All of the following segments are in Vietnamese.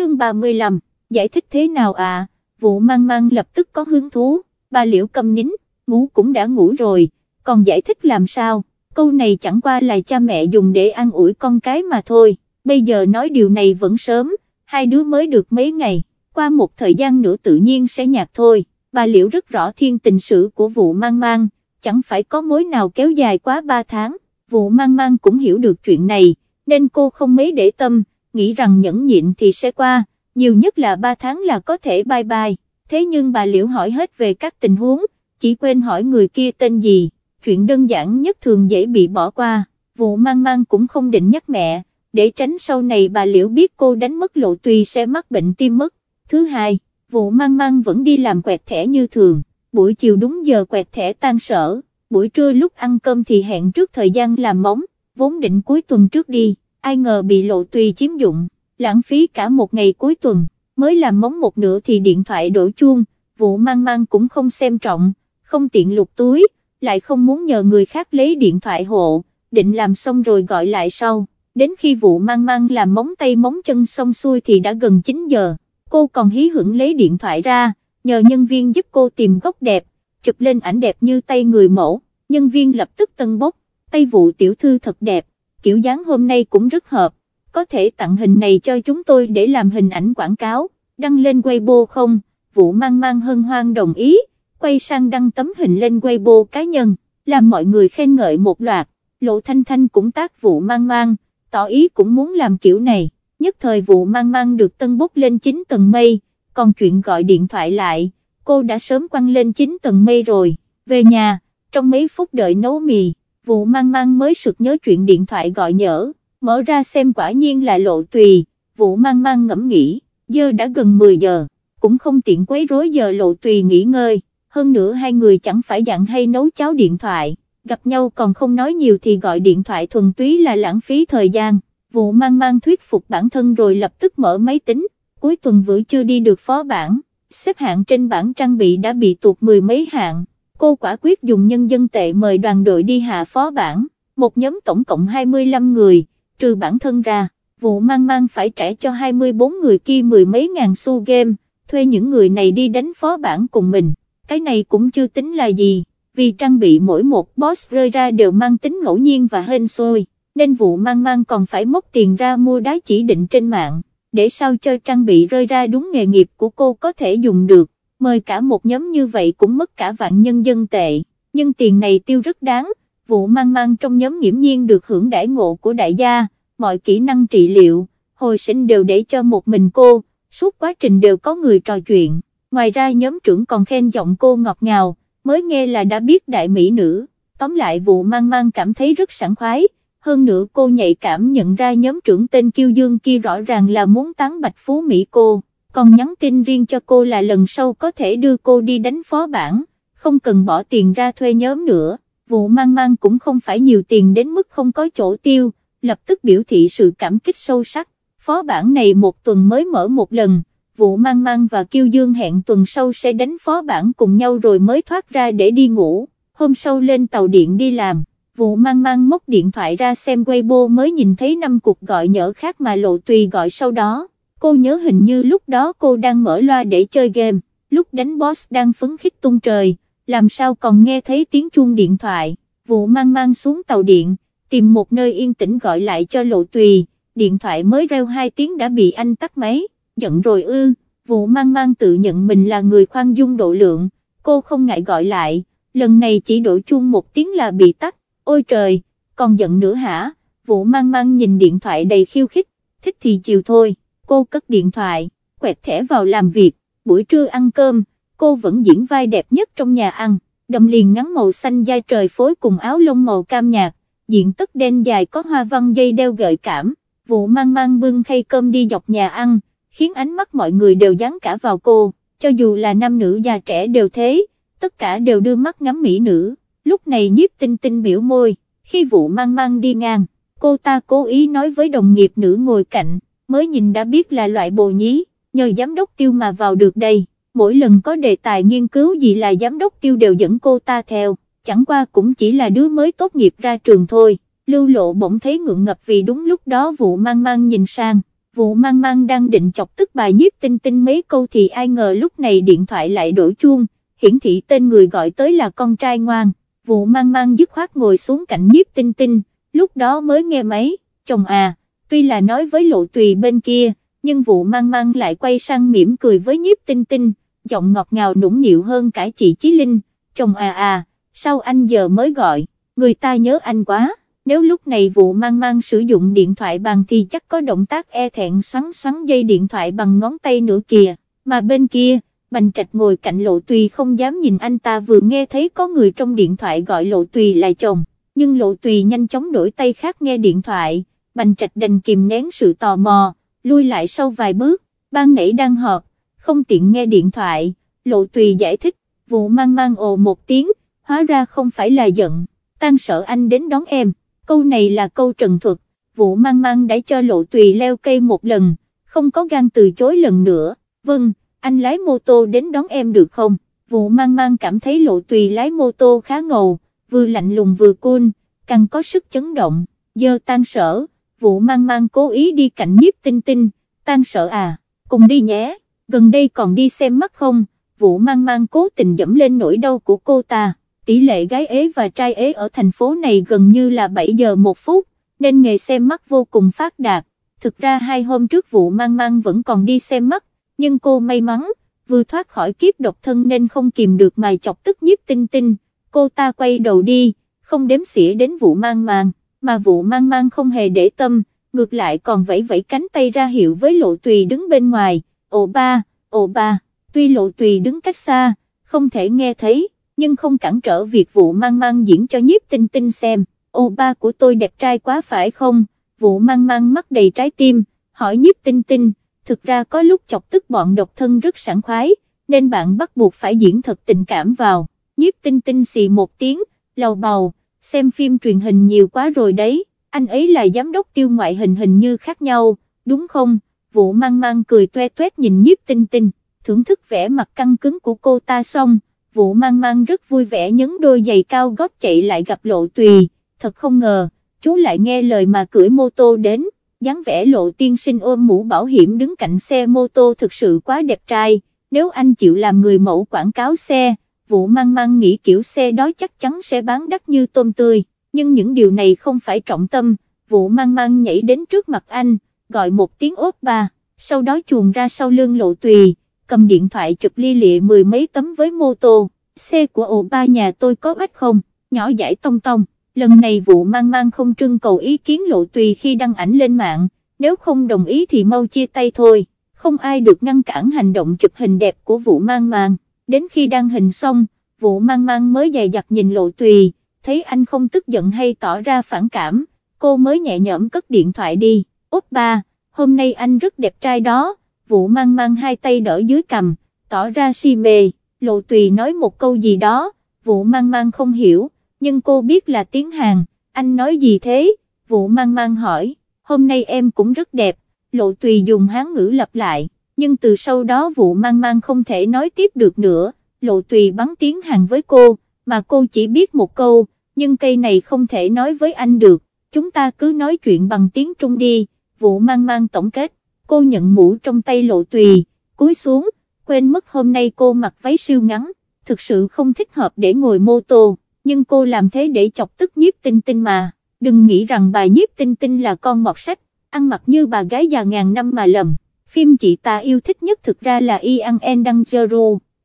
chương 35, giải thích thế nào à, vụ mang mang lập tức có hứng thú, bà liễu cầm nín, ngủ cũng đã ngủ rồi, còn giải thích làm sao, câu này chẳng qua là cha mẹ dùng để an ủi con cái mà thôi, bây giờ nói điều này vẫn sớm, hai đứa mới được mấy ngày, qua một thời gian nữa tự nhiên sẽ nhạt thôi, bà liễu rất rõ thiên tình sử của vụ mang mang, chẳng phải có mối nào kéo dài quá ba tháng, vụ mang mang cũng hiểu được chuyện này, nên cô không mấy để tâm, nghĩ rằng nhẫn nhịn thì sẽ qua, nhiều nhất là 3 tháng là có thể bye bye, thế nhưng bà Liễu hỏi hết về các tình huống, chỉ quên hỏi người kia tên gì, chuyện đơn giản nhất thường dễ bị bỏ qua, vụ mang mang cũng không định nhắc mẹ, để tránh sau này bà Liễu biết cô đánh mất lộ tùy sẽ mắc bệnh tim mất. Thứ hai, vụ mang mang vẫn đi làm quẹt thẻ như thường, buổi chiều đúng giờ quẹt thẻ tan sở, buổi trưa lúc ăn cơm thì hẹn trước thời gian làm móng, vốn định cuối tuần trước đi, ai ngờ bị lộ tùy chiếm dụng, lãng phí cả một ngày cuối tuần, mới làm móng một nửa thì điện thoại đổ chuông, vụ mang mang cũng không xem trọng, không tiện lục túi, lại không muốn nhờ người khác lấy điện thoại hộ, định làm xong rồi gọi lại sau, đến khi vụ mang mang làm móng tay móng chân xong xuôi thì đã gần 9 giờ, cô còn hí hưởng lấy điện thoại ra, nhờ nhân viên giúp cô tìm góc đẹp, chụp lên ảnh đẹp như tay người mẫu, nhân viên lập tức tân bốc, tay vụ tiểu thư thật đẹp, kiểu dáng hôm nay cũng rất hợp, có thể tặng hình này cho chúng tôi để làm hình ảnh quảng cáo, đăng lên Weibo không, vụ mang mang hân hoan đồng ý, quay sang đăng tấm hình lên Weibo cá nhân, làm mọi người khen ngợi một loạt, lộ thanh thanh cũng tác vụ mang mang, tỏ ý cũng muốn làm kiểu này, nhất thời vụ mang mang được tân bút lên 9 tầng mây, còn chuyện gọi điện thoại lại, cô đã sớm quăng lên 9 tầng mây rồi, về nhà, trong mấy phút đợi nấu mì vụ mang mang mới sực nhớ chuyện điện thoại gọi nhỡ, mở ra xem quả nhiên là lộ tùy, vụ mang mang ngẫm nghĩ, giờ đã gần 10 giờ, cũng không tiện quấy rối giờ lộ tùy nghỉ ngơi, hơn nữa hai người chẳng phải dặn hay nấu cháo điện thoại, gặp nhau còn không nói nhiều thì gọi điện thoại thuần túy là lãng phí thời gian, vụ mang mang thuyết phục bản thân rồi lập tức mở máy tính, cuối tuần vừa chưa đi được phó bản, xếp hạng trên bảng trang bị đã bị tụt mười mấy hạng cô quả quyết dùng nhân dân tệ mời đoàn đội đi hạ phó bản, một nhóm tổng cộng 25 người, trừ bản thân ra, vụ mang mang phải trả cho 24 người kia mười mấy ngàn xu game, thuê những người này đi đánh phó bản cùng mình, cái này cũng chưa tính là gì, vì trang bị mỗi một boss rơi ra đều mang tính ngẫu nhiên và hên xôi, nên vụ mang mang còn phải móc tiền ra mua đá chỉ định trên mạng, để sao cho trang bị rơi ra đúng nghề nghiệp của cô có thể dùng được mời cả một nhóm như vậy cũng mất cả vạn nhân dân tệ, nhưng tiền này tiêu rất đáng, vụ mang mang trong nhóm nghiễm nhiên được hưởng đãi ngộ của đại gia, mọi kỹ năng trị liệu, hồi sinh đều để cho một mình cô, suốt quá trình đều có người trò chuyện, ngoài ra nhóm trưởng còn khen giọng cô ngọt ngào, mới nghe là đã biết đại mỹ nữ, tóm lại vụ mang mang cảm thấy rất sảng khoái, hơn nữa cô nhạy cảm nhận ra nhóm trưởng tên Kiêu Dương kia rõ ràng là muốn tán bạch phú Mỹ cô còn nhắn tin riêng cho cô là lần sau có thể đưa cô đi đánh phó bản, không cần bỏ tiền ra thuê nhóm nữa, vụ mang mang cũng không phải nhiều tiền đến mức không có chỗ tiêu, lập tức biểu thị sự cảm kích sâu sắc, phó bản này một tuần mới mở một lần, vụ mang mang và kiêu dương hẹn tuần sau sẽ đánh phó bản cùng nhau rồi mới thoát ra để đi ngủ, hôm sau lên tàu điện đi làm. Vụ mang mang móc điện thoại ra xem Weibo mới nhìn thấy năm cuộc gọi nhỡ khác mà lộ tùy gọi sau đó, cô nhớ hình như lúc đó cô đang mở loa để chơi game, lúc đánh boss đang phấn khích tung trời, làm sao còn nghe thấy tiếng chuông điện thoại, vụ mang mang xuống tàu điện, tìm một nơi yên tĩnh gọi lại cho lộ tùy, điện thoại mới reo hai tiếng đã bị anh tắt máy, giận rồi ư, vụ mang mang tự nhận mình là người khoan dung độ lượng, cô không ngại gọi lại, lần này chỉ đổi chuông một tiếng là bị tắt, ôi trời, còn giận nữa hả, vụ mang mang nhìn điện thoại đầy khiêu khích, thích thì chiều thôi cô cất điện thoại, quẹt thẻ vào làm việc, buổi trưa ăn cơm, cô vẫn diễn vai đẹp nhất trong nhà ăn, đầm liền ngắn màu xanh da trời phối cùng áo lông màu cam nhạt, diện tất đen dài có hoa văn dây đeo gợi cảm, vụ mang mang bưng khay cơm đi dọc nhà ăn, khiến ánh mắt mọi người đều dán cả vào cô, cho dù là nam nữ già trẻ đều thế, tất cả đều đưa mắt ngắm mỹ nữ, lúc này nhiếp tinh tinh biểu môi, khi vụ mang mang đi ngang, cô ta cố ý nói với đồng nghiệp nữ ngồi cạnh, mới nhìn đã biết là loại bồ nhí, nhờ giám đốc tiêu mà vào được đây, mỗi lần có đề tài nghiên cứu gì là giám đốc tiêu đều dẫn cô ta theo, chẳng qua cũng chỉ là đứa mới tốt nghiệp ra trường thôi, lưu lộ bỗng thấy ngượng ngập vì đúng lúc đó vụ mang mang nhìn sang, vụ mang mang đang định chọc tức bà nhiếp tinh tinh mấy câu thì ai ngờ lúc này điện thoại lại đổ chuông, hiển thị tên người gọi tới là con trai ngoan, vụ mang mang dứt khoát ngồi xuống cạnh nhiếp tinh tinh, lúc đó mới nghe máy, chồng à, tuy là nói với lộ tùy bên kia, nhưng vụ mang mang lại quay sang mỉm cười với nhiếp tinh tinh, giọng ngọt ngào nũng nịu hơn cả chị Chí Linh, chồng à à, sao anh giờ mới gọi, người ta nhớ anh quá, nếu lúc này vụ mang mang sử dụng điện thoại bằng thì chắc có động tác e thẹn xoắn xoắn dây điện thoại bằng ngón tay nữa kìa, mà bên kia, Bành Trạch ngồi cạnh Lộ Tùy không dám nhìn anh ta vừa nghe thấy có người trong điện thoại gọi Lộ Tùy là chồng, nhưng Lộ Tùy nhanh chóng đổi tay khác nghe điện thoại, Bành Trạch đành kìm nén sự tò mò, lui lại sau vài bước, ban nãy đang họp, không tiện nghe điện thoại, Lộ Tùy giải thích, vụ mang mang ồ một tiếng, hóa ra không phải là giận, tan sợ anh đến đón em, câu này là câu trần thuật, vụ mang mang đã cho Lộ Tùy leo cây một lần, không có gan từ chối lần nữa, vâng anh lái mô tô đến đón em được không? Vụ mang mang cảm thấy lộ tùy lái mô tô khá ngầu, vừa lạnh lùng vừa cool, càng có sức chấn động, giờ tan sở, vụ mang mang cố ý đi cạnh nhiếp tinh tinh, tan sợ à, cùng đi nhé, gần đây còn đi xem mắt không, vụ mang mang cố tình dẫm lên nỗi đau của cô ta, tỷ lệ gái ế và trai ế ở thành phố này gần như là 7 giờ một phút, nên nghề xem mắt vô cùng phát đạt, thực ra hai hôm trước vụ mang mang vẫn còn đi xem mắt, nhưng cô may mắn, vừa thoát khỏi kiếp độc thân nên không kìm được mài chọc tức nhiếp tinh tinh, cô ta quay đầu đi, không đếm xỉa đến vụ mang mang, mà vụ mang mang không hề để tâm, ngược lại còn vẫy vẫy cánh tay ra hiệu với lộ tùy đứng bên ngoài, ồ ba, ồ ba, tuy lộ tùy đứng cách xa, không thể nghe thấy, nhưng không cản trở việc vụ mang mang diễn cho nhiếp tinh tinh xem, ồ ba của tôi đẹp trai quá phải không, vụ mang mang mắt đầy trái tim, hỏi nhiếp tinh tinh, thực ra có lúc chọc tức bọn độc thân rất sảng khoái, nên bạn bắt buộc phải diễn thật tình cảm vào, nhiếp tinh tinh xì một tiếng, lầu bầu, xem phim truyền hình nhiều quá rồi đấy, anh ấy là giám đốc tiêu ngoại hình hình như khác nhau, đúng không, vũ mang mang cười toe toét nhìn nhiếp tinh tinh, thưởng thức vẻ mặt căng cứng của cô ta xong, vũ mang mang rất vui vẻ nhấn đôi giày cao gót chạy lại gặp lộ tùy, thật không ngờ, chú lại nghe lời mà cưỡi mô tô đến dáng vẻ lộ tiên sinh ôm mũ bảo hiểm đứng cạnh xe mô tô thực sự quá đẹp trai, nếu anh chịu làm người mẫu quảng cáo xe, vụ mang mang nghĩ kiểu xe đó chắc chắn sẽ bán đắt như tôm tươi, nhưng những điều này không phải trọng tâm, vụ mang mang nhảy đến trước mặt anh, gọi một tiếng ốp ba, sau đó chuồn ra sau lưng lộ tùy, cầm điện thoại chụp ly lịa mười mấy tấm với mô tô, xe của ổ ba nhà tôi có ếch không, nhỏ giải tông tông. Lần này vụ mang mang không trưng cầu ý kiến lộ tùy khi đăng ảnh lên mạng, nếu không đồng ý thì mau chia tay thôi, không ai được ngăn cản hành động chụp hình đẹp của vụ mang mang, đến khi đăng hình xong, vụ mang mang mới dày dặt nhìn lộ tùy, thấy anh không tức giận hay tỏ ra phản cảm, cô mới nhẹ nhõm cất điện thoại đi, Ốp ba, hôm nay anh rất đẹp trai đó, vụ mang mang hai tay đỡ dưới cầm, tỏ ra si mê, lộ tùy nói một câu gì đó, vụ mang mang không hiểu nhưng cô biết là tiếng Hàn, anh nói gì thế, vụ mang mang hỏi, hôm nay em cũng rất đẹp, lộ tùy dùng hán ngữ lặp lại, nhưng từ sau đó vụ mang mang không thể nói tiếp được nữa, lộ tùy bắn tiếng hàng với cô, mà cô chỉ biết một câu, nhưng cây này không thể nói với anh được, chúng ta cứ nói chuyện bằng tiếng Trung đi, vụ mang mang tổng kết, cô nhận mũ trong tay lộ tùy, cúi xuống, quên mất hôm nay cô mặc váy siêu ngắn, thực sự không thích hợp để ngồi mô tô nhưng cô làm thế để chọc tức nhiếp tinh tinh mà, đừng nghĩ rằng bà nhiếp tinh tinh là con mọt sách, ăn mặc như bà gái già ngàn năm mà lầm, phim chị ta yêu thích nhất thực ra là Ian and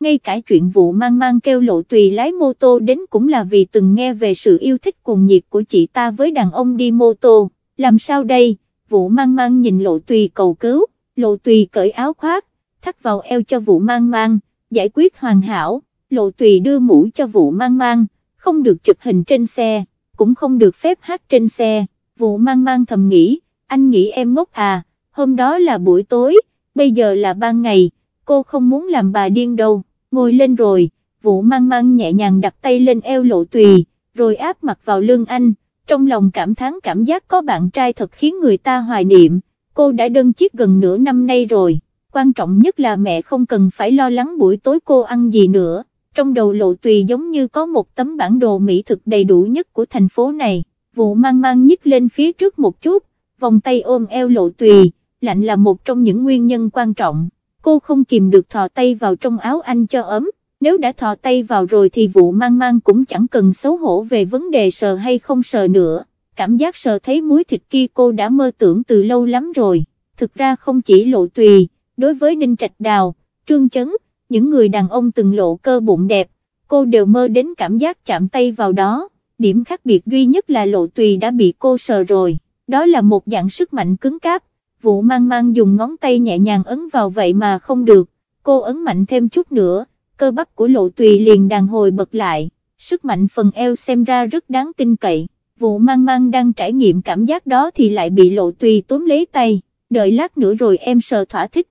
ngay cả chuyện vụ mang mang kêu lộ tùy lái mô tô đến cũng là vì từng nghe về sự yêu thích cuồng nhiệt của chị ta với đàn ông đi mô tô, làm sao đây, vụ mang mang nhìn lộ tùy cầu cứu, lộ tùy cởi áo khoác, thắt vào eo cho vụ mang mang, giải quyết hoàn hảo, lộ tùy đưa mũ cho vụ mang mang, không được chụp hình trên xe, cũng không được phép hát trên xe, vụ mang mang thầm nghĩ, anh nghĩ em ngốc à, hôm đó là buổi tối, bây giờ là ban ngày, cô không muốn làm bà điên đâu, ngồi lên rồi, vụ mang mang nhẹ nhàng đặt tay lên eo lộ tùy, rồi áp mặt vào lưng anh, trong lòng cảm thán cảm giác có bạn trai thật khiến người ta hoài niệm, cô đã đơn chiếc gần nửa năm nay rồi, quan trọng nhất là mẹ không cần phải lo lắng buổi tối cô ăn gì nữa. Trong đầu lộ tùy giống như có một tấm bản đồ mỹ thực đầy đủ nhất của thành phố này, vụ mang mang nhích lên phía trước một chút, vòng tay ôm eo lộ tùy, lạnh là một trong những nguyên nhân quan trọng, cô không kìm được thò tay vào trong áo anh cho ấm, nếu đã thò tay vào rồi thì vụ mang mang cũng chẳng cần xấu hổ về vấn đề sờ hay không sờ nữa, cảm giác sờ thấy muối thịt kia cô đã mơ tưởng từ lâu lắm rồi, thực ra không chỉ lộ tùy, đối với Ninh Trạch Đào, Trương Chấn, những người đàn ông từng lộ cơ bụng đẹp, cô đều mơ đến cảm giác chạm tay vào đó, điểm khác biệt duy nhất là lộ tùy đã bị cô sờ rồi, đó là một dạng sức mạnh cứng cáp, vụ mang mang dùng ngón tay nhẹ nhàng ấn vào vậy mà không được, cô ấn mạnh thêm chút nữa, cơ bắp của lộ tùy liền đàn hồi bật lại, sức mạnh phần eo xem ra rất đáng tin cậy, vụ mang mang đang trải nghiệm cảm giác đó thì lại bị lộ tùy túm lấy tay, đợi lát nữa rồi em sờ thỏa thích,